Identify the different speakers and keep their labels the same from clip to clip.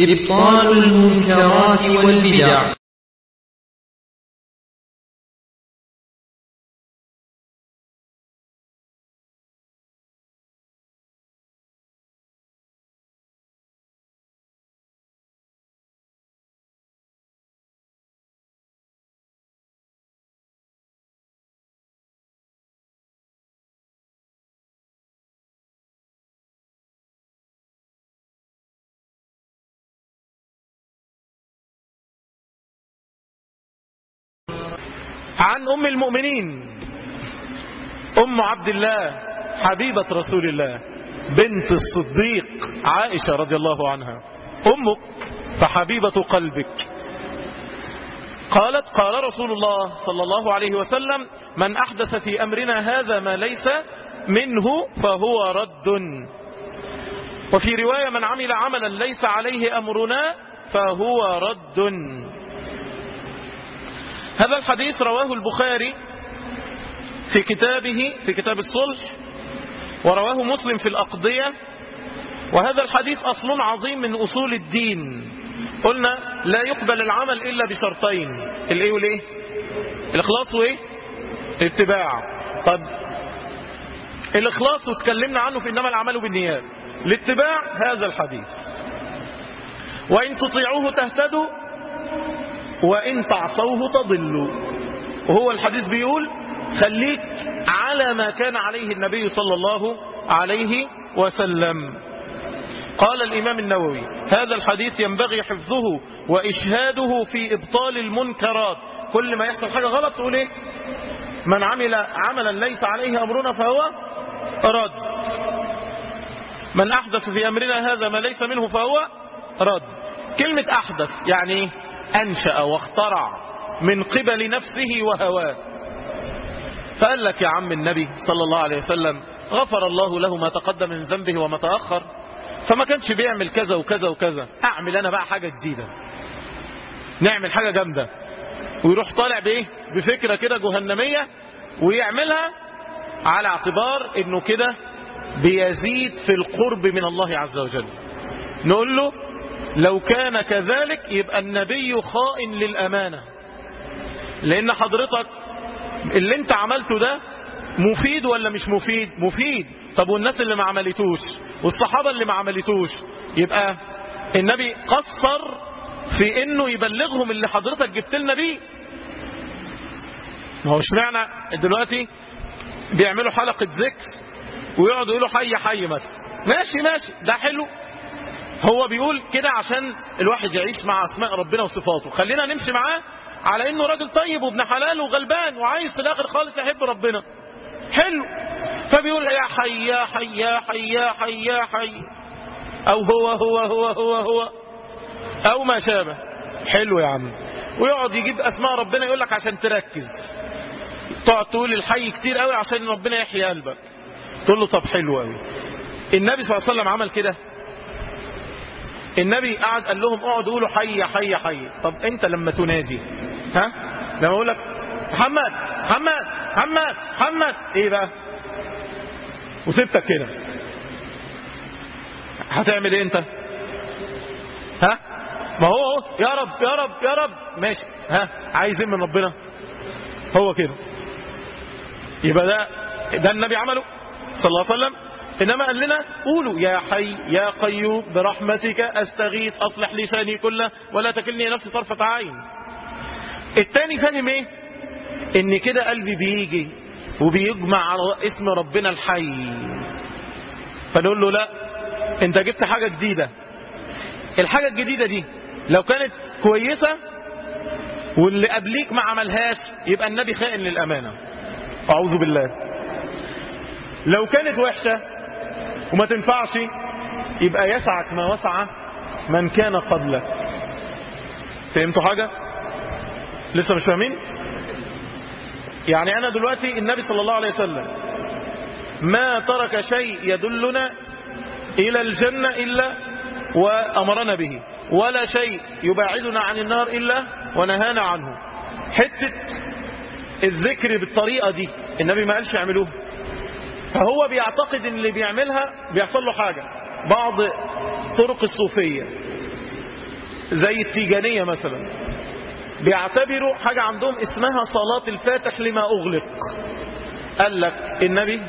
Speaker 1: إبطال المنكرات والبدع.
Speaker 2: عن أم المؤمنين. أم عبد الله حبيبة رسول الله بنت الصديق عائشة رضي الله عنها. أمك فحبيبة قلبك. قالت قال رسول الله صلى الله عليه وسلم من أحدث في أمرنا هذا ما ليس منه فهو رد. وفي رواية من عمل عملا ليس عليه أمرنا فهو رد. هذا الحديث رواه البخاري في كتابه في كتاب الصلح ورواه مسلم في الأقضية وهذا الحديث أصل عظيم من أصول الدين. قلنا لا يقبل العمل إلا بشرطين الإيه والإيه الإخلاص وإيه؟ الاتباع. طب الإخلاص وتكلمنا عنه في إنما العمل بالنيات. الاتباع هذا الحديث. وإن تطيعوه تهتدوا وإن تعصوه تضلوا وهو الحديث بيقول خليك على ما كان عليه النبي صلى الله عليه وسلم. قال الإمام النووي هذا الحديث ينبغي حفظه وإشهاده في إبطال المنكرات. كل ما يحصل حاجة غلط تقول إيه؟ من عمل عملا ليس عليه أمرنا فهو رد. من أحدث في أمرنا هذا ما ليس منه فهو رد. كلمة أحدث يعني أنشأ واخترع من قبل نفسه وهواه. فقال لك يا عم النبي صلى الله عليه وسلم غفر الله له ما تقدم من ذنبه وما تأخر فما كانش بيعمل كذا وكذا وكذا أعمل أنا بقى حاجة جديدة. نعمل حاجة جامدة. ويروح طالع بإيه؟ بفكرة كده جهنمية ويعملها على اعتبار إنه كده بيزيد في القرب من الله عز وجل. نقول له لو كان كذلك يبقى النبي خائن للأمانة. لأن حضرتك اللي انت عملته ده مفيد ولا مش مفيد؟ مفيد. طب والناس اللي ما عملتوش؟ والصحابة اللي ما عملتوش؟ يبقى النبي قصر في إنه يبلغهم اللي حضرتك جبت لنا بيه. ما هو اشمعنى دلوقتي بيعملوا حلقة ذكر ويقعدوا يقولوا حي حي مثلا. ماشي ماشي. ده حلو. هو بيقول كده عشان الواحد يعيش مع أسماء ربنا وصفاته. خلينا نمشي معاه على إنه راجل طيب وابن حلال وغلبان وعايز في الآخر خالص يحب ربنا. حلو. فبيقول يا حي يا حي يا حي يا حي يا حي. أو هو هو هو هو هو. أو ما شابه. حلو يا عم. ويقعد يجيب أسماء ربنا يقول لك عشان تركز. تقعد تقول الحي كتير قوي عشان ربنا يحيي قلبك. تقول له طب حلو قوي. النبي صلى الله عليه وسلم عمل كده؟ النبي قعد قال لهم اقعدوا قولوا حي حي حي. طب انت لما تنادي ها؟ لما أقول لك محمد محمد محمد محمد. إيه بقى؟ وسبتك كده. هتعمل إيه انت؟ ها؟ ما هو يا رب يا رب يا رب. ماشي. ها؟ عايز إيه من ربنا؟ هو كده. يبقى ده ده النبي عمله صلى الله عليه وسلم. إنما قال لنا قولوا يا حي يا قيوم برحمتك أستغيث أصلح لساني كله ولا تكلني نفسي طرفة عين. التاني فاهم إيه إن كده قلبي بيجي وبيجمع على اسم ربنا الحي. فنقول له لا أنت جبت حاجة جديدة. الحاجة الجديدة دي لو كانت كويسة واللي قبليك ما عملهاش يبقى النبي خائن للأمانة. أعوذ بالله. لو كانت وحشة وما تنفعش يبقى يسعك ما وسع من كان قبلك فهمتوا حاجة؟ لسه مش فاهمين؟ يعني أنا دلوقتي النبي صلى الله عليه وسلم ما ترك شيء يدلنا إلى الجنة إلا وأمرنا به ولا شيء يباعدنا عن النار إلا ونهانا عنه. حتة الذكر بالطريقة دي النبي ما قالش يعملوها فهو بيعتقد إن اللي بيعملها بيحصل له حاجة. بعض طرق الصوفية زي التيجانية مثلا بيعتبروا حاجة عندهم اسمها صلاة الفاتح لما أغلق. قال لك النبي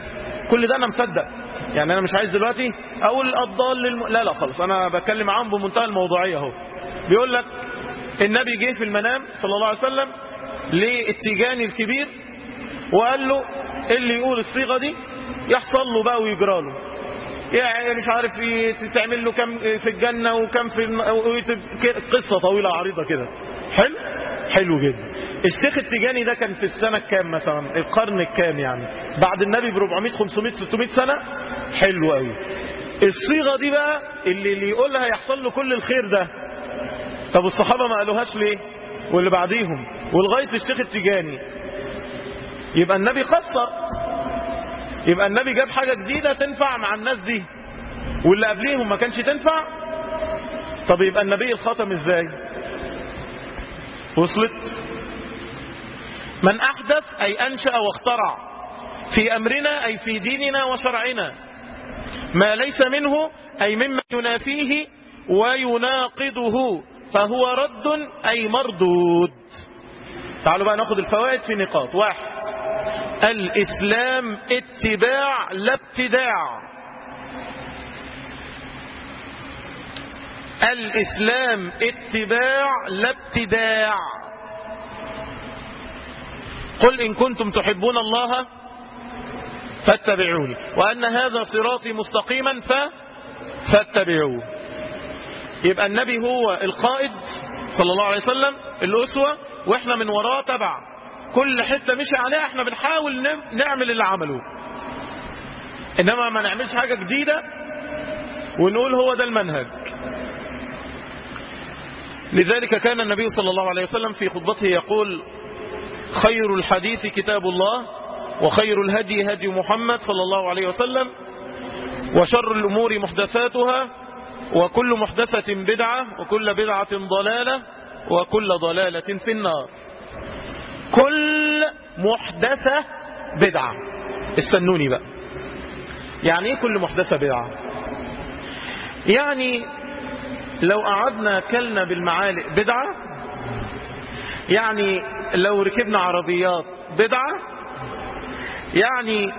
Speaker 2: كل ده أنا مصدق. يعني أنا مش عايز دلوقتي أقول الضال للم... لا لا خلاص أنا بتكلم معاهم بمنتهى الموضوعية أهو. بيقول لك النبي جه في المنام صلى الله عليه وسلم للتيجاني الكبير وقال له اللي يقول الصيغة دي؟ يحصل له بقى ويجرى له. يعني مش عارف تعمل له كم في الجنة وكم في الم... قصة طويلة عريضة كده. حلو؟ حلو جدا. الشيخ التيجاني ده كان في السنة الكام مثلا؟ القرن الكام يعني؟ بعد النبي ب 400 500 600 سنة؟ حلو قوي. الصيغة دي بقى اللي, اللي يقولها يحصل له كل الخير ده. طب الصحابة ما قالوهاش ليه؟ واللي بعديهم. ولغاية الشيخ التيجاني يبقى النبي قصر. يبقى النبي جاب حاجة جديدة تنفع مع الناس دي. واللي قبليهم ما كانش تنفع. طب يبقى النبي الخاتم إزاي؟ وصلت؟ من أحدث أي أنشأ واخترع في أمرنا أي في ديننا وشرعنا. ما ليس منه أي مما ينافيه ويناقضه فهو رد أي مردود. تعالوا بقى ناخد الفوائد في نقاط. واحد الإسلام اتباع لا ابتداع. الإسلام اتباع لا ابتداع. قل إن كنتم تحبون الله فاتبعوني. وأن هذا صراطي مستقيما ف... فاتبعوه. يبقى النبي هو القائد صلى الله عليه وسلم الأسوة وإحنا من وراه تبع. كل حتة مشي عليها إحنا بنحاول نعمل اللي عمله إنما ما نعملش حاجة جديدة ونقول هو ده المنهج. لذلك كان النبي صلى الله عليه وسلم في خطبته يقول خير الحديث كتاب الله وخير الهدي هدي محمد صلى الله عليه وسلم وشر الأمور محدثاتها وكل محدثة بدعة وكل بدعة ضلالة وكل ضلالة في النار. كل محدثة بدعة. استنوني بقى. يعني إيه كل محدثة بدعة؟ يعني لو قعدنا كلنا بالمعالق بدعة يعني لو ركبنا عربيات بدعة يعني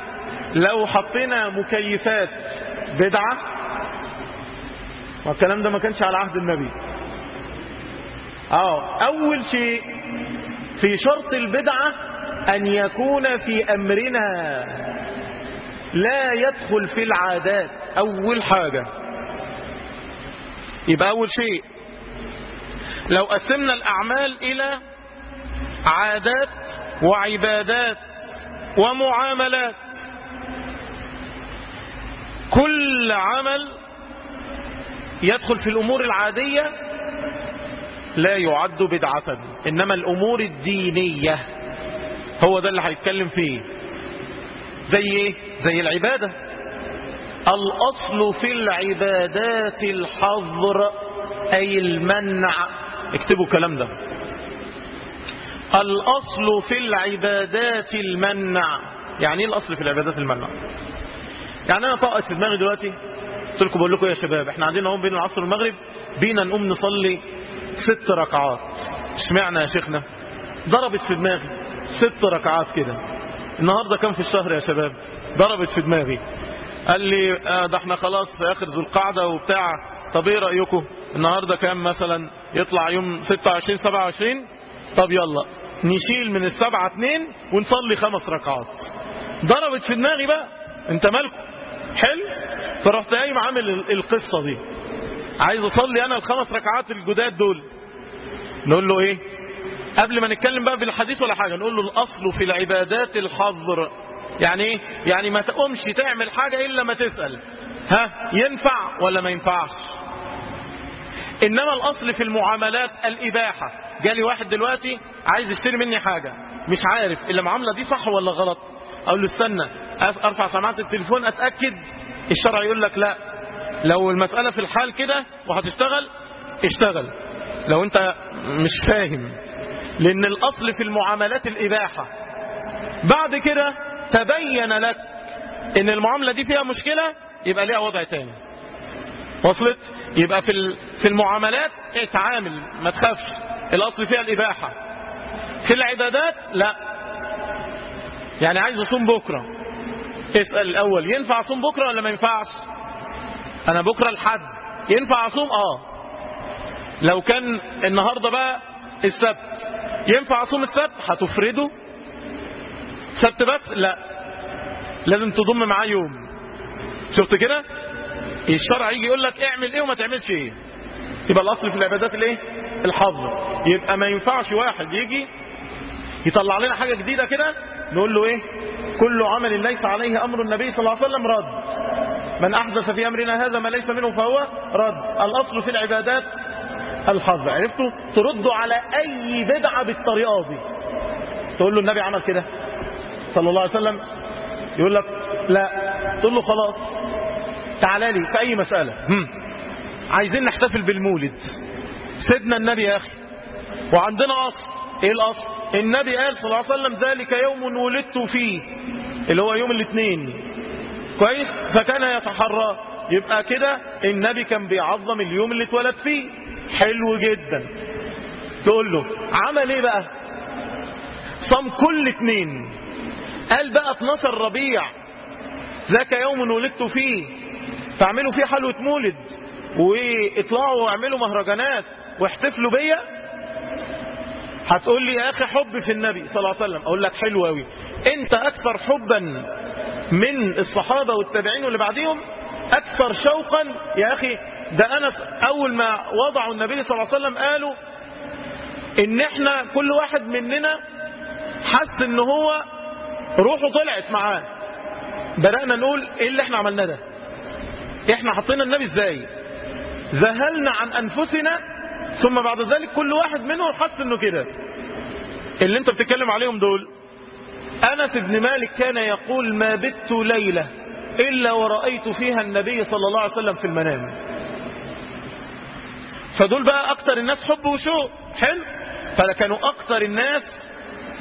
Speaker 2: لو حطينا مكيفات بدعة والكلام ده ما كانش على عهد النبي. آه أول شيء في شرط البدعة أن يكون في أمرنا لا يدخل في العادات. أول حاجة. يبقى أول شيء لو قسمنا الأعمال إلى عادات وعبادات ومعاملات كل عمل يدخل في الأمور العادية لا يعد بدعة إنما الأمور الدينية. هو ده اللي هنتكلم فيه. زي إيه؟ زي العبادة. الأصل في العبادات الحظر أي المنع. اكتبوا الكلام ده. الأصل في العبادات المنع. يعني إيه الأصل في العبادات المنع؟ يعني أنا طاقت في دماغي دلوقتي قلت لكم بقول لكم يا شباب إحنا عندنا هم بين العصر والمغرب بينا نقوم نصلي ست ركعات. اشمعنى يا شيخنا؟ ضربت في دماغي. ست ركعات كده. النهاردة كم في الشهر يا شباب؟ ضربت في دماغي. قال لي آه ده إحنا خلاص في آخر ذو القعدة وبتاع. طب إيه رأيكم؟ النهاردة كام مثلا؟ يطلع يوم 26 27 طب يلا نشيل من السبعة اتنين ونصلي خمس ركعات. ضربت في دماغي بقى. انت مالكم؟ حلو. فرحت قايم عامل القصة دي. عايز اصلي أنا الخمس ركعات الجداد دول. نقول له إيه؟ قبل ما نتكلم بقى بالحديث ولا حاجة نقول له الأصل في العبادات الحظر. يعني إيه؟ يعني ما تقومش تعمل حاجة إلا ما تسأل. ها؟ ينفع ولا ما ينفعش؟ إنما الأصل في المعاملات الإباحة. جالي واحد دلوقتي عايز يشتري مني حاجة. مش عارف المعاملة دي صح ولا غلط؟ أقول له استنى أرفع سماعة التليفون أتأكد؟ الشرع يقول لك لا. لو المسألة في الحال كده وهتشتغل اشتغل. لو انت مش فاهم لأن الأصل في المعاملات الإباحة. بعد كده تبين لك إن المعاملة دي فيها مشكلة يبقى ليها وضع تاني. وصلت؟ يبقى في في المعاملات اتعامل ما تخافش. الأصل فيها الإباحة. في العبادات لا. يعني عايز أصوم بكرة. اسأل الأول ينفع أصوم بكرة ولا ما ينفعش؟ أنا بكره الحد. ينفع اصوم؟ آه. لو كان النهارده بقى السبت ينفع اصوم السبت؟ هتفرده. سبت بس؟ لا. لازم تضم معاه يوم. شفت كده؟ الشرع يجي يقول لك اعمل إيه وما تعملش إيه. يبقى الاصل في العبادات الايه؟ الحظر يبقى ما ينفعش واحد يجي يطلع لنا حاجة جديدة كده نقول له إيه؟ كل عمل ليس عليه أمر النبي صلى الله عليه وسلم رد. من أحدث في أمرنا هذا ما ليس منه فهو رد. الأصل في العبادات الحظر عرفتوا تردوا على أي بدعة بالطريقة دي. تقول له النبي عمل كده. صلى الله عليه وسلم يقول لك لا. تقول له خلاص. تعالى لي في أي مسألة. هم. عايزين نحتفل بالمولد. سيدنا النبي يا أخي. وعندنا أصل. إيه الاصل النبي قال صلى الله عليه وسلم ذلك يوم ولدت فيه. اللي هو يوم الاثنين. كويس؟ فكان يتحرى. يبقى كده النبي كان بيعظم اليوم اللي اتولد فيه. حلو جدا. تقول له عمل إيه بقى؟ صام كل اتنين قال بقى 12 ربيع. ذاك يوم ولدت فيه. فاعملوا فيه حلوة مولد. واطلعوا واعملوا مهرجانات. واحتفلوا بيا. هتقول لي يا أخي حب في النبي صلى الله عليه وسلم. أقول لك حلو قوي أنت أكثر حبا من الصحابة والتابعين واللي بعديهم؟ أكثر شوقا؟ يا أخي ده أنس أول ما وضعوا النبي صلى الله عليه وسلم قالوا إن إحنا كل واحد مننا حس إن هو روحه طلعت معاه. بدأنا نقول إيه اللي إحنا عملناه ده؟ إحنا حطينا النبي إزاي؟ ذهلنا عن أنفسنا ثم بعد ذلك كل واحد منهم حس إنه كده. اللي انت بتتكلم عليهم دول أنس بن مالك كان يقول ما بت ليلة إلا ورأيت فيها النبي صلى الله عليه وسلم في المنام. فدول بقى أكتر الناس حب وشوق. حلو؟ فكانوا أكتر الناس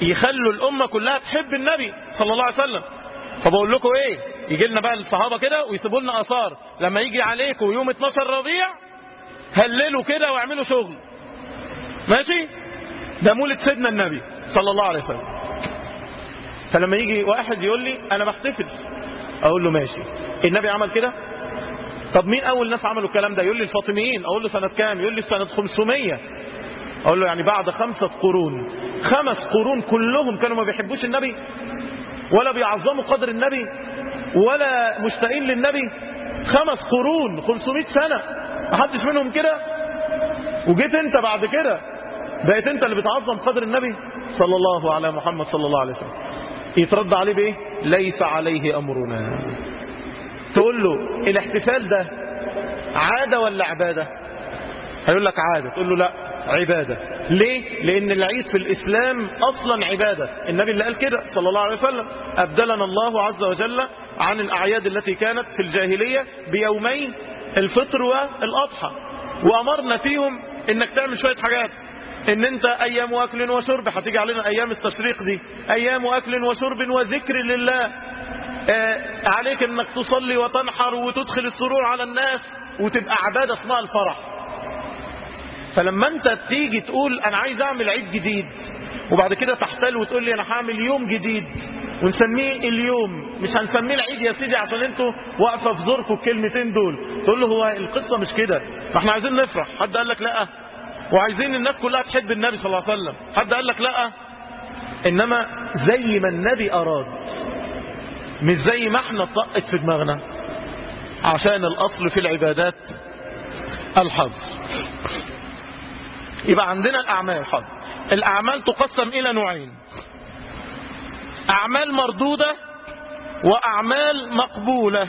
Speaker 2: يخلوا الأمة كلها تحب النبي صلى الله عليه وسلم. فبقول لكم إيه؟ يجي لنا بقى الصحابة كده ويسيبوا لنا آثار. لما يجي عليكم يوم 12 ربيع هللوا كده واعملوا شغل. ماشي؟ ده مولد سيدنا النبي صلى الله عليه وسلم. فلما يجي واحد يقول لي أنا بحتفل أقول له ماشي. النبي عمل كده؟ طب مين أول ناس عملوا الكلام ده؟ يقول لي الفاطميين. أقول له سنة كام؟ يقول لي سنة 500 أقول له يعني بعد خمسة قرون. خمس قرون كلهم كانوا ما بيحبوش النبي ولا بيعظموا قدر النبي ولا مشتاقين للنبي. خمس قرون 500 سنة. محدش منهم كده؟ وجيت انت بعد كده بقيت انت اللي بتعظم قدر النبي صلى الله على محمد صلى الله عليه وسلم. يترد عليه بإيه؟ ليس عليه أمرنا. تقول له الاحتفال ده عادة ولا عبادة؟ هيقول لك عادة. تقول له لا عبادة. ليه؟ لأن العيد في الإسلام أصلا عبادة. النبي اللي قال كده صلى الله عليه وسلم أبدلنا الله عز وجل عن الأعياد التي كانت في الجاهلية بيومين الفطر والأضحى. وأمرنا فيهم إنك تعمل شوية حاجات. إن أنت أيام اكل وشرب هتيجي علينا أيام التشريق دي. أيام اكل وشرب وذكر لله. آه عليك إنك تصلي وتنحر وتدخل السرور على الناس وتبقى عبادة اسمها الفرح. فلما أنت تيجي تقول أنا عايز أعمل عيد جديد وبعد كده تحتل وتقول لي أنا هعمل يوم جديد ونسميه اليوم. مش هنسميه العيد يا سيدي عشان أنتوا واقفة في زوركم الكلمتين دول. تقول له هو القصة مش كده. ما إحنا عايزين نفرح. حد قال لك لأ؟ وعايزين الناس كلها تحب النبي صلى الله عليه وسلم. حد قال لك لأ؟ إنما زي ما النبي أراد. مش زي ما إحنا طقت في دماغنا. عشان الأصل في العبادات الحظ. يبقى عندنا الأعمال. حظ الأعمال تقسم إلى نوعين. أعمال مردودة وأعمال مقبولة.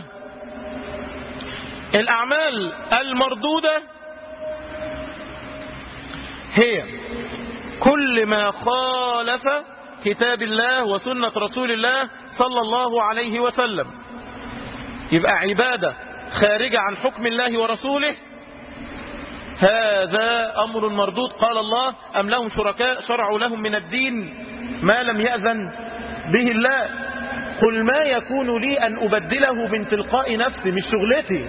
Speaker 2: الأعمال المردودة هي كل ما خالف كتاب الله وسنة رسول الله صلى الله عليه وسلم. يبقى عبادة خارجة عن حكم الله ورسوله. هذا أمر مردود قال الله أم لهم شركاء شرعوا لهم من الدين ما لم يأذن؟ به الله. قل ما يكون لي أن أبدله من تلقاء نفسي مش شغلتي.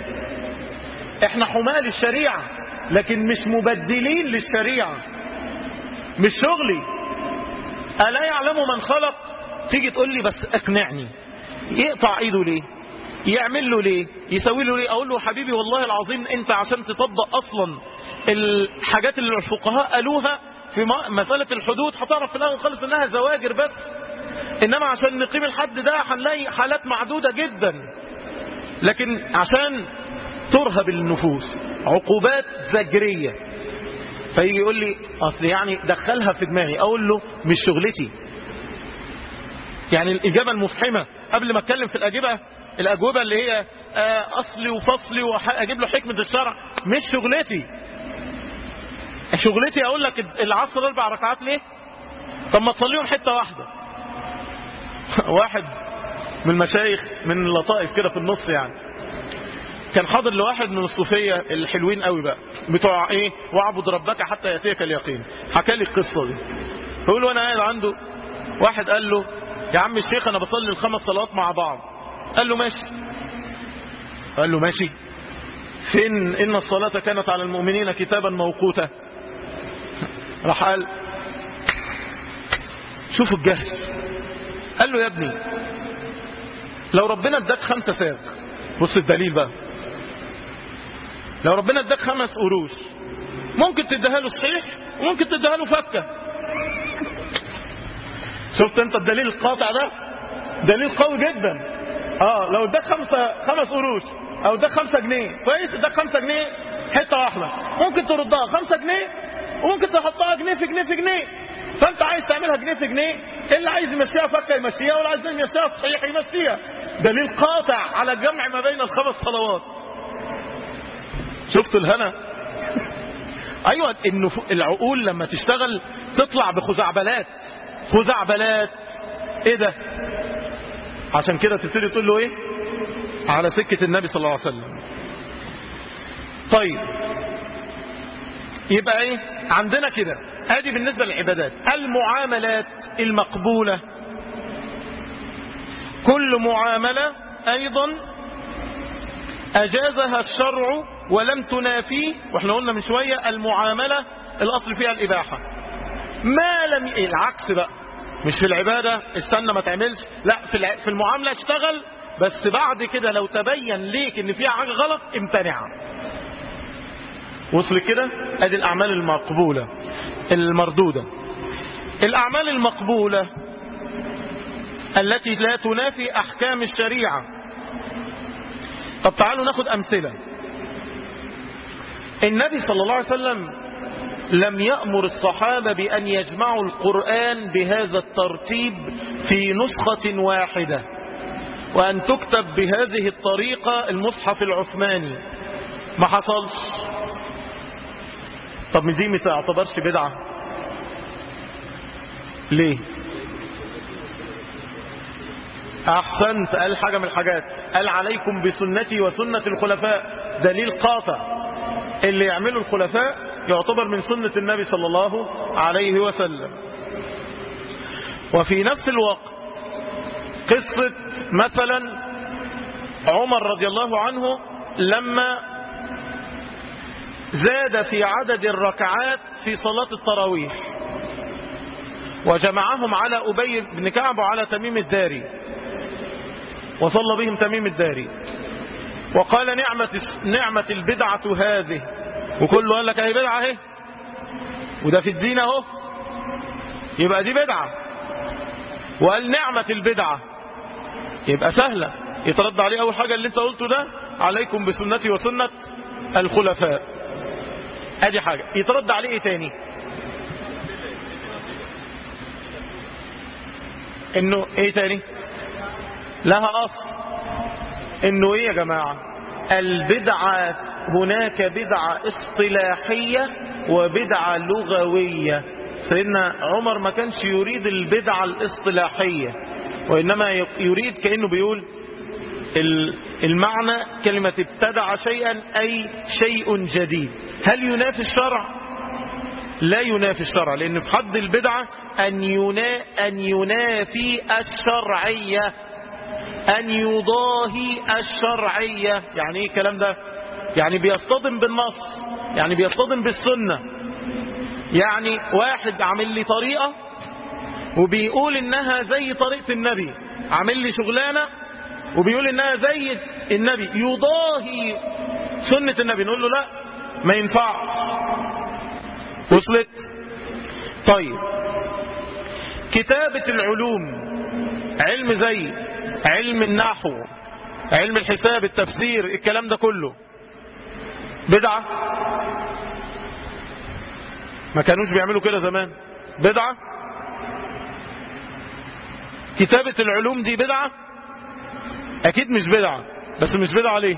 Speaker 2: إحنا حماة للشريعة لكن مش مبدلين للشريعة. مش شغلي. ألا يعلم من خلق؟ تيجي تقول لي بس اقنعني. يقطع إيده ليه؟ يعمل له ليه؟ يسوي له ليه؟ أقول له حبيبي والله العظيم أنت عشان تطبق أصلا الحاجات اللي الفقهاء قالوها في مسألة الحدود هتعرف في الأول خالص إنها زواجر بس. إنما عشان نقيم الحد ده هنلاقي حالات معدودة جدا. لكن عشان ترهب النفوس عقوبات زجرية. فيجي يقول لي أصل يعني دخلها في دماغي. أقول له مش شغلتي. يعني الإجابة المفحمة. قبل ما أتكلم في الاجوبة الأجوبة اللي هي أصلي وفصلي واجيب له حكمة الشرع. مش شغلتي. شغلتي أقول لك العصر أربع ركعات ليه؟ طب ما تصليهم حتة واحدة. واحد من المشايخ من اللطائف كده في النص يعني. كان حاضر لواحد من الصوفية الحلوين قوي بقى بتوع إيه؟ واعبد ربك حتى يأتيك اليقين. حكى لي القصة دي. فيقول له أنا قاعد عنده. واحد قال له يا عم الشيخ أنا بصلي الخمس صلوات مع بعض. قال له ماشي. قال له ماشي. فين؟ إن الصلاة كانت على المؤمنين كتابا موقوتا. راح قال شوفوا الجهل. قال له يا ابني لو ربنا اداك خمسة ساق بص الدليل بقى. لو ربنا اداك خمس قروش ممكن تديها له صحيح وممكن تديها له فكة. شفت انت الدليل القاطع ده؟ دليل قوي جدا. آه لو اداك خمسة خمس قروش أو اداك خمسة جنيه كويس اداك خمسة جنيه حتة واحدة. ممكن تردها خمسة جنيه وممكن تحطها جنيه في جنيه في جنيه. فانت عايز تعملها جنيه في جنيه اللي عايز يمشيها فكه يمشيها واللي عايز يمشيها صحيح يمشيها. دليل قاطع على الجمع ما بين الخمس صلوات. شفتوا الهنا؟ أيوه انه العقول لما تشتغل تطلع بخزعبلات. خزعبلات. إيه ده؟ عشان كده تبتدي تقول له إيه؟ على سكة النبي صلى الله عليه وسلم. طيب. يبقى إيه؟ عندنا كده. آدي بالنسبة للعبادات. المعاملات المقبولة. كل معاملة أيضا أجازها الشرع ولم تنافيه وإحنا قلنا من شوية المعاملة الأصل فيها الإباحة. ما لم إيه العكس بقى. مش في العبادة استنى ما تعملش. لا في المعاملة اشتغل بس بعد كده لو تبين ليك إن فيها حاجة غلط امتنع. وصل كده؟ أدي الأعمال المقبولة المردودة. الأعمال المقبولة التي لا تنافي أحكام الشريعة. طب تعالوا ناخد أمثلة. النبي صلى الله عليه وسلم لم يأمر الصحابة بأن يجمعوا القرآن بهذا الترتيب في نسخة واحدة وأن تكتب بهذه الطريقة المصحف العثماني. ما حصلش. طب دي ما تعتبرش بدعة. ليه؟ أحسنت قال حاجة من الحاجات. قال عليكم بسنتي وسنة الخلفاء. دليل قاطع. اللي يعمله الخلفاء يعتبر من سنة النبي صلى الله عليه وسلم. وفي نفس الوقت قصة مثلا عمر رضي الله عنه لما زاد في عدد الركعات في صلاة التراويح. وجمعهم على أبي بن كعب وعلى تميم الداري. وصلى بهم تميم الداري. وقال نعمة, نعمة البدعة هذه. وكله قال لك أهي بدعة أهي. وده في الدين أهو. يبقى دي بدعة. وقال نعمة البدعة. يبقى سهلة. يترد عليه أول حاجة اللي أنت قلته ده. عليكم بسنتي وسنة الخلفاء. أدي حاجة. يترد عليه إيه تاني؟ إنه إيه تاني؟ لها أصل. إنه إيه يا جماعة؟ البدعة هناك بدعة اصطلاحية وبدعة لغوية. سيدنا عمر ما كانش يريد البدعة الاصطلاحية وإنما يريد كأنه بيقول المعنى كلمة ابتدع شيئا أي شيء جديد. هل ينافي الشرع؟ لا ينافي الشرع لأن في حد البدعة أن, ينا أن ينافي الشرعية أن يضاهي الشرعية. يعني إيه الكلام ده؟ يعني بيصطدم بالنص يعني بيصطدم بالسنة. يعني واحد عامل لي طريقة وبيقول إنها زي طريقة النبي عامل لي شغلانة وبيقول إنها زي النبي. يضاهي سنة النبي. نقول له لا ما ينفعش. وصلت؟ طيب. كتابة العلوم علم زي علم النحو علم الحساب التفسير الكلام ده كله. بدعة؟ ما كانوش بيعملوا كده زمان. بدعة؟ كتابة العلوم دي بدعة؟ أكيد مش بدعة بس مش بدعة ليه؟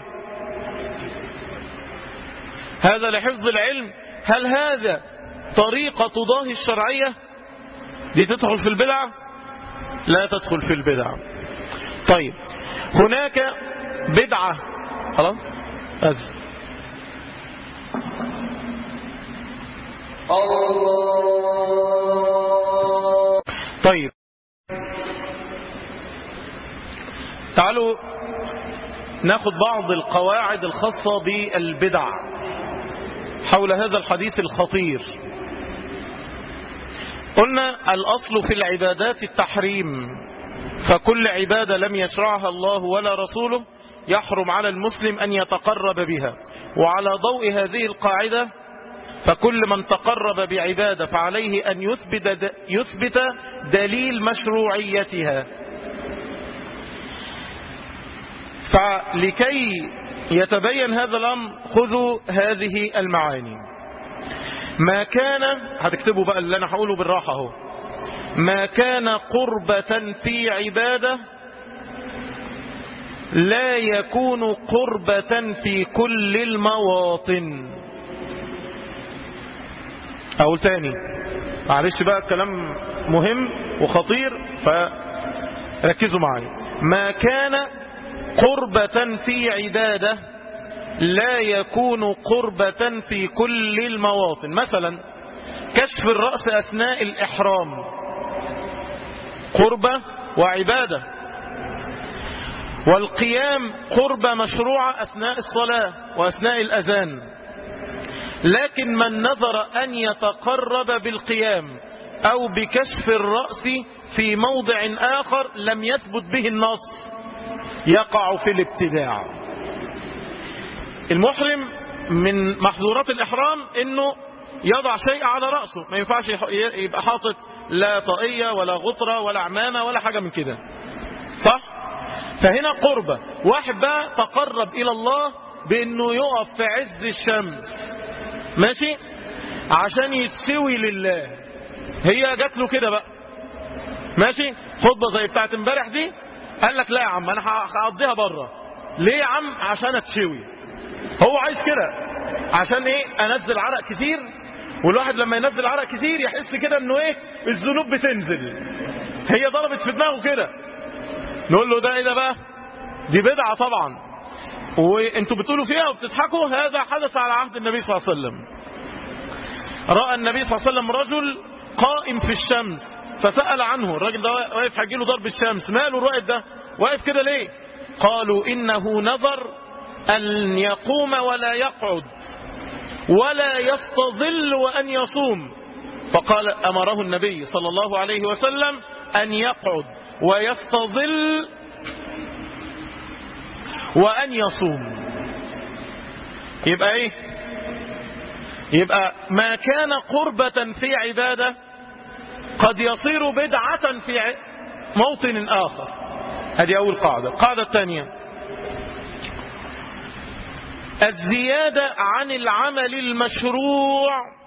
Speaker 2: هذا لحفظ العلم. هل هذا طريقة تضاهي الشرعية؟ دي تدخل في البدعة؟ لا تدخل في البدعة. طيب هناك بدعة. خلاص؟ أز. طيب. تعالوا ناخد بعض القواعد الخاصة بالبدع حول هذا الحديث الخطير. قلنا الأصل في العبادات التحريم فكل عبادة لم يشرعها الله ولا رسوله يحرم على المسلم أن يتقرب بها. وعلى ضوء هذه القاعدة فكل من تقرب بعبادة فعليه أن يثبت, يثبت دليل مشروعيتها. فلكي يتبين هذا الأمر خذوا هذه المعاني. ما كان هتكتبوا بقى اللي أنا هقوله بالراحة أهو. ما كان قربة في عبادة لا يكون قربة في كل المواطن. أقول تاني معلش بقى الكلام مهم وخطير فركزوا معي ما كان قربة في عبادة لا يكون قربة في كل المواطن. مثلا كشف الرأس أثناء الإحرام. قربة وعبادة. والقيام قربة مشروعة أثناء الصلاة وأثناء الأذان. لكن من نظر أن يتقرب بالقيام أو بكشف الرأس في موضع آخر لم يثبت به النص. يقع في الابتداع. المحرم من محظورات الإحرام أنه يضع شيء على رأسه. ما ينفعش يبقى حاطط لا طاقية ولا غطرة ولا عمامة ولا حاجة من كده. صح؟ فهنا قربة. واحد بقى تقرب إلى الله بأنه يقف في عز الشمس. ماشي؟ عشان يتسوي لله. هي جات له كده بقى. ماشي؟ خطبة زي بتاعت امبارح دي. قال لك لا يا عم أنا هقضيها بره. ليه يا عم؟ عشان أتشوي. هو عايز كده. عشان إيه؟ أنزل عرق كتير. والواحد لما ينزل عرق كتير يحس كده إنه إيه؟ الذنوب بتنزل. هي ضربت في دماغه كده. نقول له ده إيه ده بقى؟ دي بدعة طبعا. وأنتوا بتقولوا فيها وبتضحكوا. هذا حدث على عهد النبي صلى الله عليه وسلم. رأى النبي صلى الله عليه وسلم رجل قائم في الشمس. فسأل عنه. الراجل ده واقف هيجيله ضرب الشمس. ماله الرائد ده؟ واقف كده ليه؟ قالوا إنه نظر أن يقوم ولا يقعد ولا يستظل وأن يصوم. فقال أمره النبي صلى الله عليه وسلم أن يقعد ويستظل وأن يصوم. يبقى إيه؟ يبقى ما كان قربة في عبادة قد يصير بدعة في موطن آخر. هذه أول قاعدة. القاعدة الثانية. الزيادة عن العمل المشروع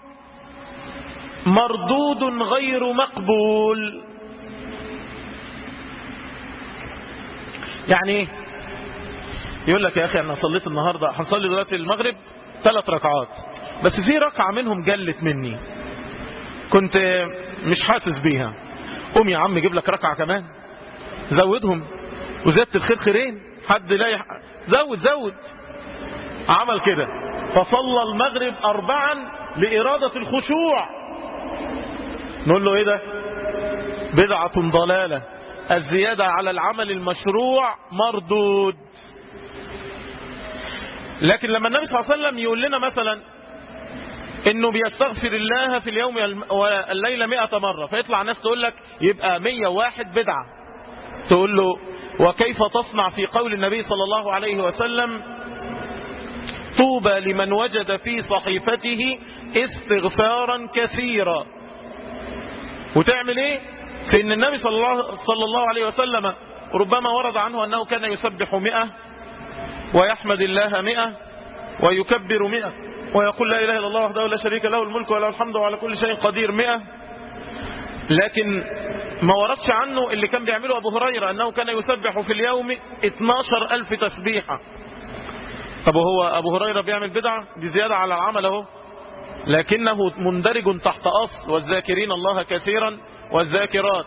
Speaker 2: مردود غير مقبول. يعني إيه؟ يقول لك يا أخي أنا صليت النهاردة هنصلي دلوقتي المغرب ثلاث ركعات. بس في ركعة منهم جلت مني. كنت مش حاسس بيها. قوم يا عم جيب لك ركعة كمان. زودهم. وزادت الخير خيرين. حد لا يح... زود زود. عمل كده. فصلى المغرب أربعا لإرادة الخشوع. نقول له إيه ده؟ بدعة ضلالة. الزيادة على العمل المشروع مردود. لكن لما النبي صلى الله عليه وسلم يقول لنا مثلا إنه بيستغفر الله في اليوم والليلة مئة مرة. فيطلع ناس تقول لك يبقى مية واحد بدعة. تقول له وكيف تصنع في قول النبي صلى الله عليه وسلم؟ طوبى لمن وجد في صحيفته استغفارا كثيرا. وتعمل إيه؟ في إن النبي صلى الله, صلى الله عليه وسلم ربما ورد عنه أنه كان يسبح مئة ويحمد الله مئة ويكبر مئة. ويقول لا إله إلا الله وحده لا شريك له الملك وله الحمد وعلى كل شيء قدير مئة. لكن ما وردش عنه اللي كان بيعمله أبو هريرة أنه كان يسبح في اليوم 12 ألف تسبيحة. طب وهو أبو هريرة بيعمل بدعة؟ دي زيادة على العمل اهو لكنه مندرج تحت أصل والذاكرين الله كثيرا والذاكرات.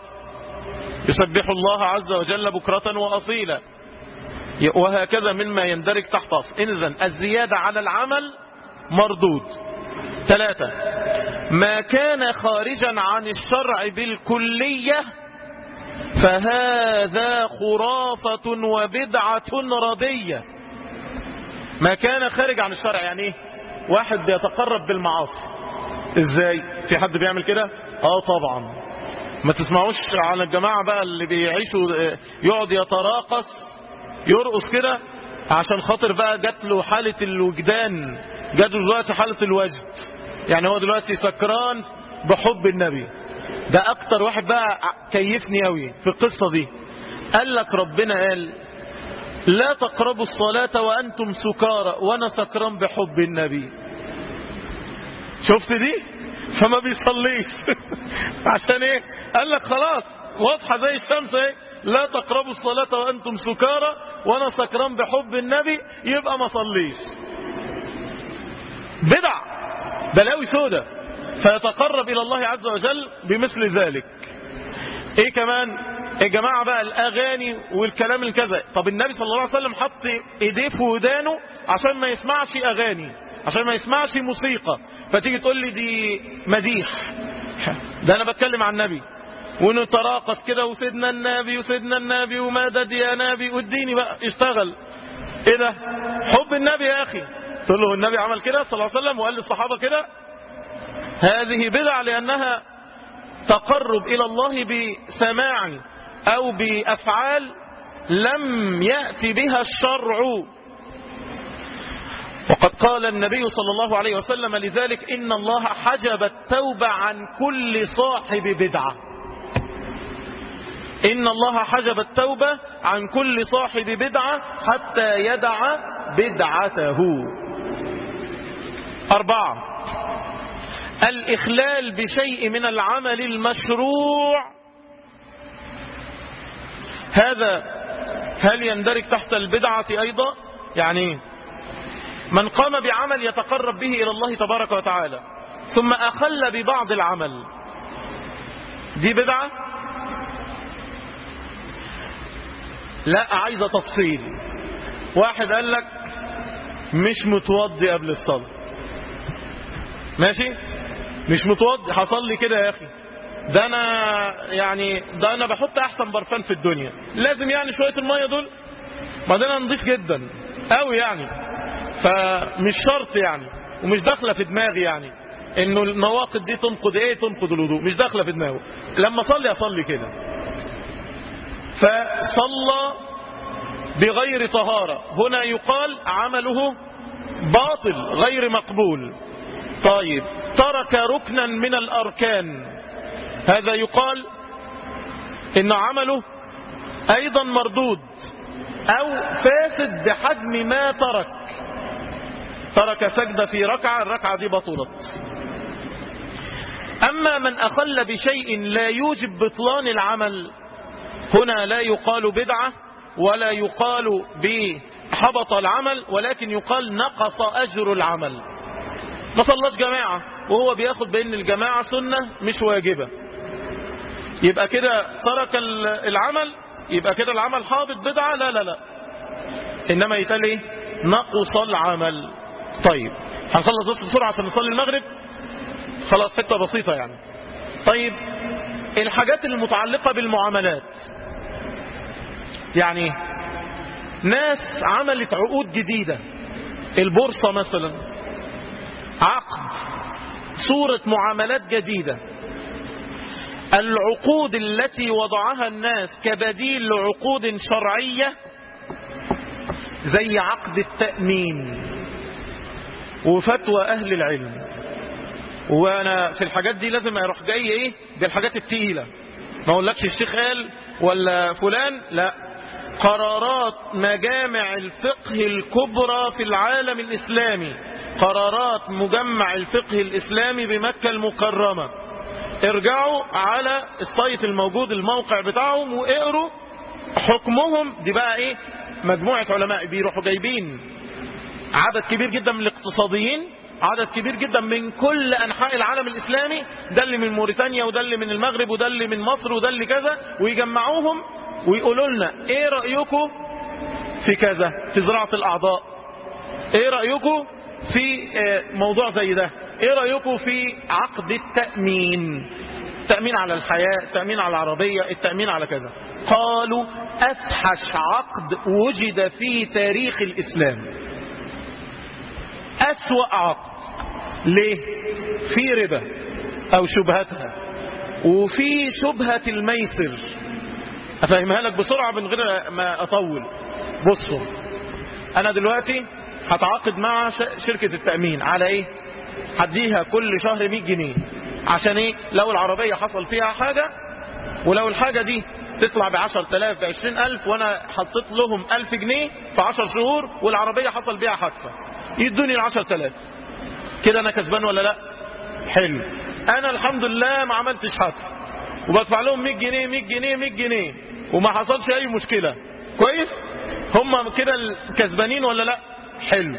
Speaker 2: يسبح الله عز وجل بكرة وأصيلا. وهكذا مما يندرج تحت أصل. إذن الزيادة على العمل مردود. ثلاثة. ما كان خارجا عن الشرع بالكلية فهذا خرافة وبدعة ردية ما كان خارج عن الشرع يعني إيه؟ واحد بيتقرب بالمعاصي. إزاي؟ في حد بيعمل كده؟ آه طبعا. ما تسمعوش عن الجماعة بقى اللي بيعيشوا يقعد يتراقص يرقص كده عشان خاطر بقى جات له حالة الوجدان. جات له دلوقتي حالة الوجد يعني هو دلوقتي سكران بحب النبي. ده أكتر واحد بقى كيفني قوي في القصة دي. قال لك ربنا قال لا تقربوا الصلاة وأنتم سكارى وأنا سكران بحب النبي. شفت دي؟ فما بيصليش. عشان إيه؟ قال لك خلاص واضحة زي الشمس إيه؟ لا تقربوا الصلاة وأنتم سكارى وأنا سكران بحب النبي. يبقى ما صليش. بدع بلاوي سودة فيتقرب إلى الله عز وجل بمثل ذلك. إيه كمان؟ يا جماعة بقى الأغاني والكلام الكذا. طب النبي صلى الله عليه وسلم حط إيديه في ودانه عشان ما يسمعش أغاني عشان ما يسمعش موسيقى. فتيجي تقول لي دي مديح. ده أنا بتكلم عن النبي. ونتراقص كده وسيدنا النبي وسيدنا النبي ومدد يا نبي. واديني بقى اشتغل إيه ده؟ حب النبي يا أخي. تقول له النبي عمل كده صلى الله عليه وسلم وقال للصحابة كده. هذه بدع لأنها تقرب إلى الله بسماع أو بأفعال لم يأتي بها الشرع. وقد قال النبي صلى الله عليه وسلم لذلك إن الله حجب التوبة عن كل صاحب بدعة. إن الله حجب التوبة عن كل صاحب بدعة حتى يدع بدعته. أربعة. الإخلال بشيء من العمل المشروع. هذا هل يندرج تحت البدعة أيضا؟ يعني من قام بعمل يتقرب به إلى الله تبارك وتعالى ثم أخل ببعض العمل. دي بدعة؟ لا عايزة تفصيل. واحد قال لك مش متوضي قبل الصلاة. ماشي؟ مش متوضي حصل لي كده يا أخي. ده أنا يعني ده أنا بحط أحسن برفان في الدنيا. لازم يعني شوية المية دول. بعدين أنا نضيف جدا. قوي يعني. فمش شرط يعني. ومش داخلة في دماغي يعني. إنه النواقد دي تنقض إيه؟ تنقض الوضوء. مش داخلة في دماغه لما أصلي أصلي كده. فصلى بغير طهارة. هنا يقال عمله باطل غير مقبول. طيب ترك ركنا من الأركان. هذا يقال إن عمله أيضا مردود أو فاسد بحجم ما ترك. ترك سجدة في ركعة الركعة دي بطلت أما من أخل بشيء لا يوجب بطلان العمل هنا لا يقال بدعة ولا يقال بحبط العمل ولكن يقال نقص أجر العمل. ما صلاش جماعة. وهو بياخد بأن الجماعة سنة مش واجبة. يبقى كده ترك العمل يبقى كده العمل حابط بدعة. لا لا لا. إنما يتقال إيه؟ نقص العمل. طيب هنخلص بس بسرعة عشان نصلي المغرب. خلاص حتة بسيطة يعني. طيب الحاجات المتعلقة بالمعاملات. يعني ناس عملت عقود جديدة. البورصة مثلا. عقد صورة معاملات جديدة. العقود التي وضعها الناس كبديل لعقود شرعية زي عقد التأمين وفتوى أهل العلم. وأنا في الحاجات دي لازم أروح جاي إيه؟ بالحاجات التقيلة. ما أقولكش الشيخ قال ولا فلان لا. قرارات مجامع الفقه الكبرى في العالم الإسلامي قرارات مجمع الفقه الإسلامي بمكة المكرمة. ارجعوا على السايت الموجود الموقع بتاعهم واقروا حكمهم. دي بقى إيه؟ مجموعة علماء بيروحوا جايبين عدد كبير جدا من الاقتصاديين عدد كبير جدا من كل أنحاء العالم الإسلامي. ده اللي من موريتانيا وده اللي من المغرب وده اللي من مصر وده اللي كذا. ويجمعوهم ويقولوا لنا إيه رأيكم في كذا في زراعة الأعضاء؟ إيه رأيكم في موضوع زي ده؟ إيه رأيكم في عقد التأمين؟ التأمين على الحياة التأمين على العربية التأمين على كذا. قالوا أفحش عقد وجد في تاريخ الإسلام. أسوأ عقد. ليه؟ في ربا أو شبهتها. وفي شبهة الميسر. أفهمها لك بسرعة من غير ما أطول. بصوا أنا دلوقتي هتعاقد مع شركة التأمين. على إيه؟ هديها كل شهر 100 جنيه. عشان إيه؟ لو العربية حصل فيها حاجة ولو الحاجة دي تطلع ب 10000 ب 20000 وأنا حطيت لهم 1000 جنيه في 10 شهور والعربية حصل بيها حادثة. يدوني ال 10000 كده أنا كسبان ولا لأ؟ حلو. أنا الحمد لله ما عملتش حادثة. وبدفع لهم 100 جنيه 100 جنيه 100 جنيه. وما حصلش أي مشكلة. كويس؟ هم كده الكسبانين ولا لأ؟ حلو.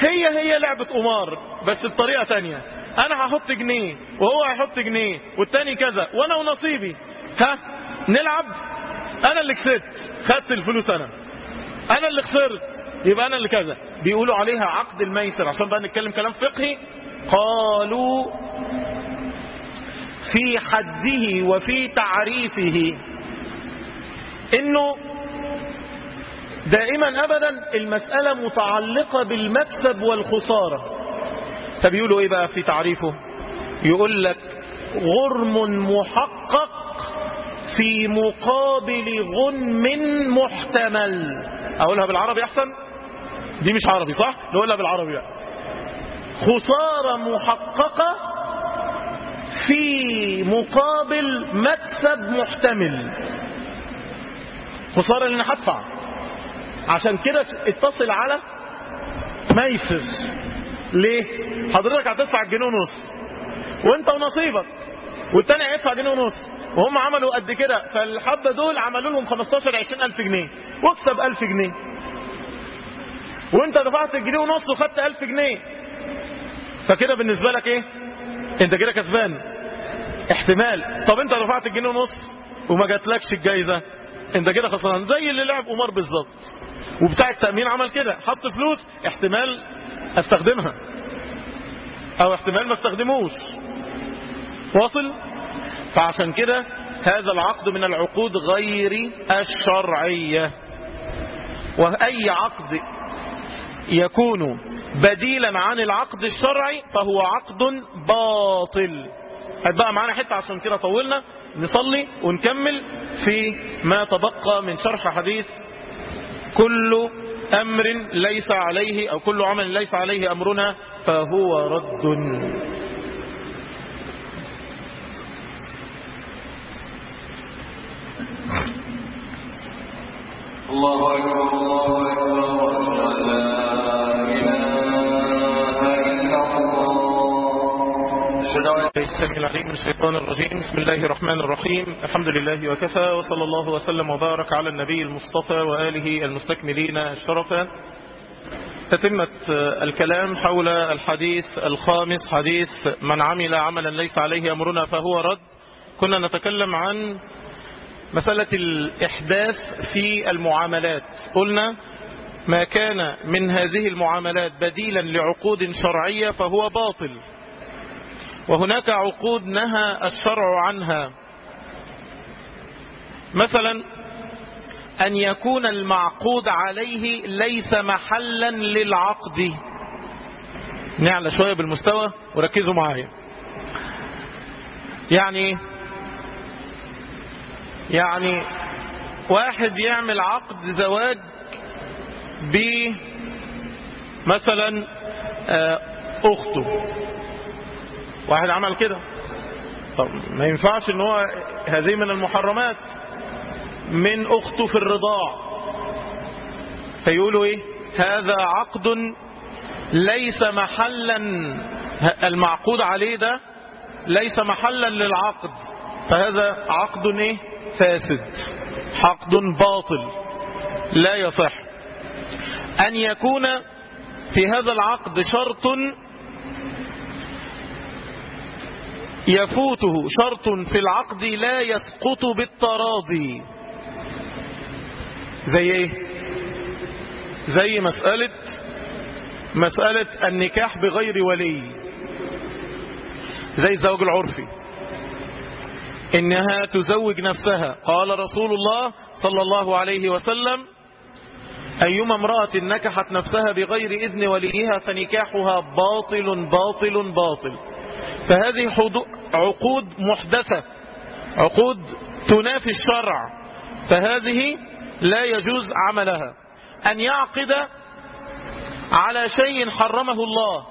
Speaker 2: هي هي لعبة قمار بس بطريقة تانية. أنا هحط جنيه وهو هيحط جنيه والتاني كذا. وأنا ونصيبي. ها؟ نلعب؟ أنا اللي كسبت. خدت الفلوس أنا. أنا اللي خسرت. يبقى أنا اللي كذا. بيقولوا عليها عقد الميسر. عشان بقى نتكلم كلام فقهي. قالوا في حده وفي تعريفه. إنه دائما ابدا المسألة متعلقة بالمكسب والخسارة. فبيقولوا إيه بقى في تعريفه؟ يقول لك غرم محقق في مقابل غنم محتمل. أقولها بالعربي أحسن؟ دي مش عربي صح؟ نقولها بالعربي بقى. خسارة محققة في مقابل مكسب محتمل. خسارة لأن هدفع. عشان كده اتصل على ميسر ليه؟ حضرتك هتدفع جنيه ونص. وأنت ونصيبك. والتاني هيدفع جنيه ونص. وهم عملوا قد كده. فالحبة دول عملوا لهم 15 20 ألف جنيه. واكسب ألف جنيه. وأنت دفعت جنيه ونص وخدت ألف جنيه. فكده بالنسبة لك إيه؟ انت كده كسبان. احتمال. طب انت دفعت جنيه ونص وما جاتلكش الجايزة. انت كده خسران. زي اللي لعب قمار بالظبط. وبتاع التأمين عمل كده. حط فلوس. احتمال استخدمها. أو احتمال ما استخدموش. واصل؟ فعشان كده هذا العقد من العقود غير الشرعية. وأي عقد يكون بديلا عن العقد الشرعي فهو عقد باطل. بقى معانا حتة عشان كده طولنا. نصلي ونكمل في ما تبقى من شرح حديث كل أمر ليس عليه أو كل عمل ليس عليه أمرنا فهو رد.
Speaker 3: الله أكبر الله
Speaker 2: الشيطان الرجيم. بسم الله الرحمن الرحيم. الحمد لله وكفى وصلى الله وسلم وبارك على النبي المصطفى وآله المستكملين الشرفا تتمة الكلام حول الحديث الخامس حديث من عمل عملا ليس عليه أمرنا فهو رد. كنا نتكلم عن مسألة الإحداث في المعاملات. قلنا ما كان من هذه المعاملات بديلا لعقود شرعية فهو باطل. وهناك عقود نهى الشرع عنها. مثلا أن يكون المعقود عليه ليس محلا للعقد. نعلى شوية بالمستوى وركزوا معايا. يعني يعني واحد يعمل عقد زواج ب مثلا آه، أخته. واحد عمل كده. طب ما ينفعش إن هو هذه من المحرمات. من اخته في الرضاع. فيقولوا إيه؟ هذا عقد ليس محلا. المعقود عليه ده ليس محلا للعقد. فهذا عقد إيه؟ فاسد. عقد باطل. لا يصح. أن يكون في هذا العقد شرط يفوته شرط في العقد لا يسقط بالتراضي. زي إيه؟ زي مسألة مسألة النكاح بغير ولي. زي الزواج العرفي. إنها تزوج نفسها. قال رسول الله صلى الله عليه وسلم أيما امرأة نكحت نفسها بغير إذن وليها فنكاحها باطل باطل باطل. فهذه عقود محدثة عقود تنافي الشرع فهذه لا يجوز عملها. أن يعقد على شيء حرمه الله.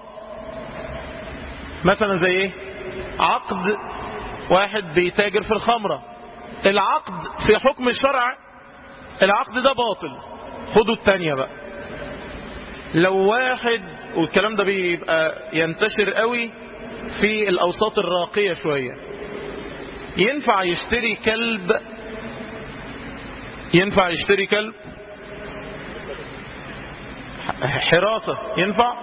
Speaker 2: مثلا زي إيه؟ عقد واحد بيتاجر في الخمرة. العقد في حكم الشرع العقد ده باطل. خدوا التانية بقى. لو واحد والكلام ده بيبقى ينتشر قوي في الأوساط الراقية شوية. ينفع يشتري كلب؟ ينفع يشتري كلب؟ حراسة. ينفع؟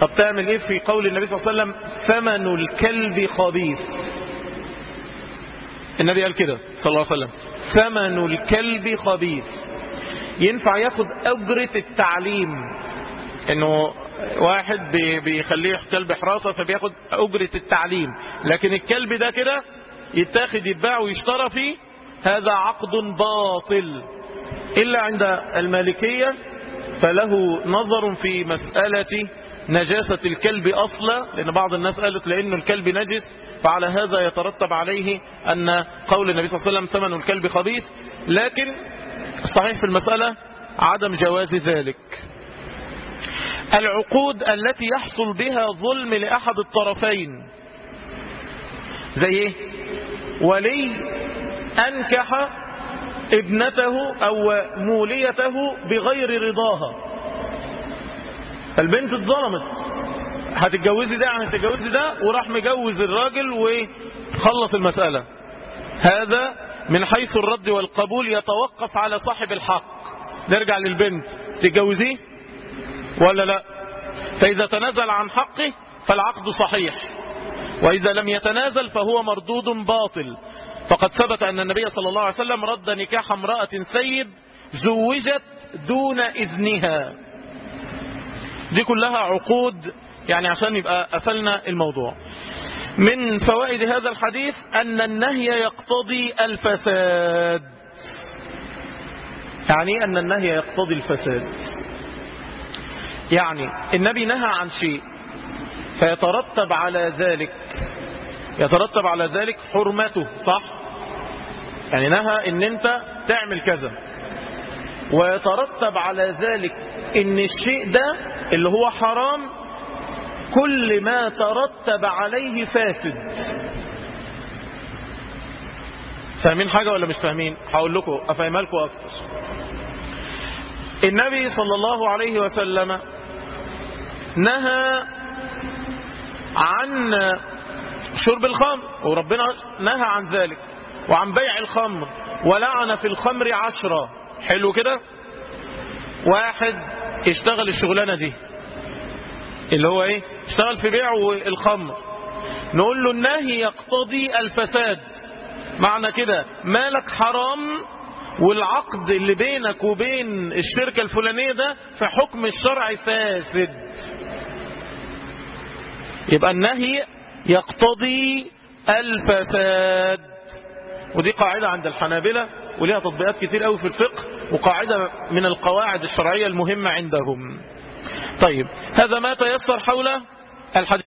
Speaker 2: طب تعمل إيه في قول النبي صلى الله عليه وسلم؟ ثمن الكلب خبيث. النبي قال كده صلى الله عليه وسلم. ثمن الكلب خبيث. ينفع ياخد أجرة التعليم إنه واحد بيخليه كلب حراسة فبياخد أجرة التعليم. لكن الكلب ده كده يتاخد يتباع ويشترى فيه هذا عقد باطل. إلا عند المالكية فله نظر في مسألة نجاسة الكلب أصلا لأن بعض الناس قالت لأن الكلب نجس فعلى هذا يترتب عليه أن قول النبي صلى الله عليه وسلم ثمن الكلب خبيث. لكن الصحيح في المسألة عدم جواز ذلك. العقود التي يحصل بها ظلم لأحد الطرفين. زي إيه؟ ولي أنكح ابنته أو موليته بغير رضاها. البنت اتظلمت. هتتجوزي ده يعني هتتجوزي ده وراح مجوز الراجل وخلص المسألة. هذا من حيث الرد والقبول يتوقف على صاحب الحق. نرجع للبنت. تتجوزيه؟ ولا لا؟ فإذا تنازل عن حقه فالعقد صحيح. وإذا لم يتنازل فهو مردود باطل. فقد ثبت أن النبي صلى الله عليه وسلم رد نكاح امرأة سيب زوجت دون إذنها. دي كلها عقود يعني عشان يبقى قفلنا الموضوع. من فوائد هذا الحديث أن النهي يقتضي الفساد. يعني أن النهي يقتضي الفساد؟ يعني النبي نهى عن شيء فيترتب على ذلك يترتب على ذلك حرمته صح؟ يعني نهى إن أنت تعمل كذا. ويترتب على ذلك إن الشيء ده اللي هو حرام كل ما ترتب عليه فاسد. فاهمين حاجة ولا مش فاهمين؟ هقول لكم أفهمها لكم أكتر. النبي صلى الله عليه وسلم نهى عن شرب الخمر وربنا نهى عن ذلك وعن بيع الخمر ولعن في الخمر عشرة. حلو كده؟ واحد اشتغل الشغلانة دي اللي هو إيه؟ اشتغل في بيع الخمر. نقول له النهي يقتضي الفساد. معنى كده مالك حرام والعقد اللي بينك وبين الشركة الفلانية ده في حكم الشرع فاسد. يبقى النهي يقتضي الفساد. ودي قاعدة عند الحنابلة وليها تطبيقات كتير قوي في الفقه وقاعدة من القواعد الشرعية المهمة عندهم. طيب هذا ما تيسر حول الحديث.